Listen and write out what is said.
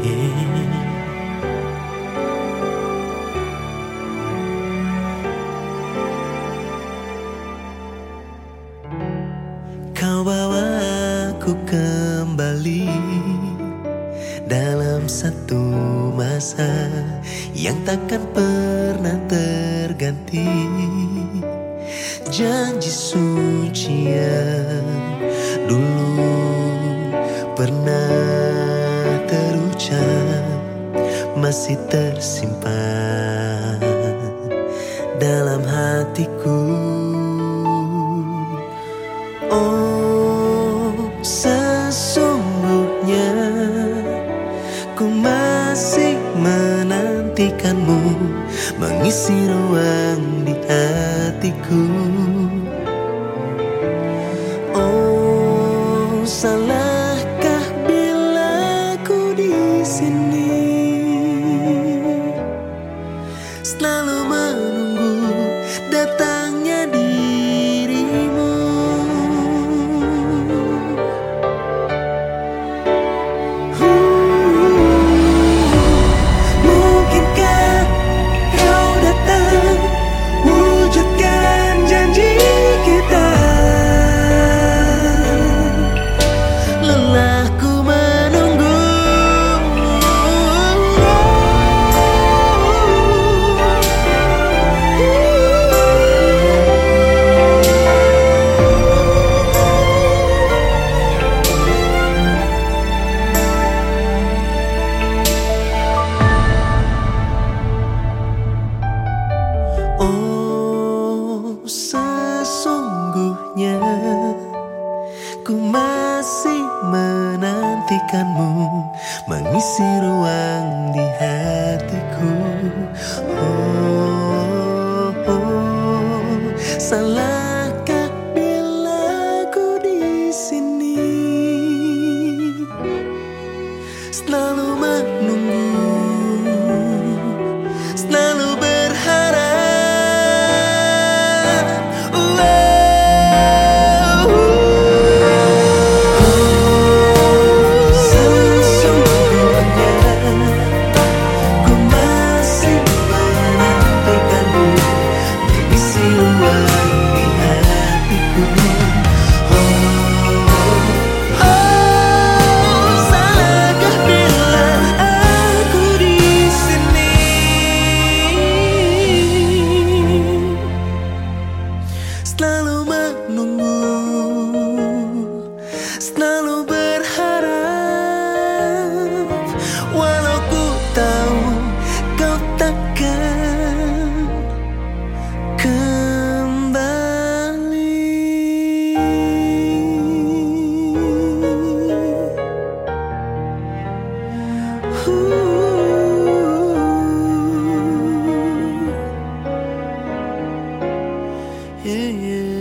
Kau bawa aku kembali dalam satu masa yang takkan pernah terganti. Janji suci yang dulu Masih tersimpan dalam hatiku. Oh sesungguhnya Ku masih menantikanmu Mengisi ruang di hatiku. Oh salahkah sesungguhnya Ku masih menantikanmu Mengisi ruang di hatiku. Oh, Ooh. Yeah, yeah.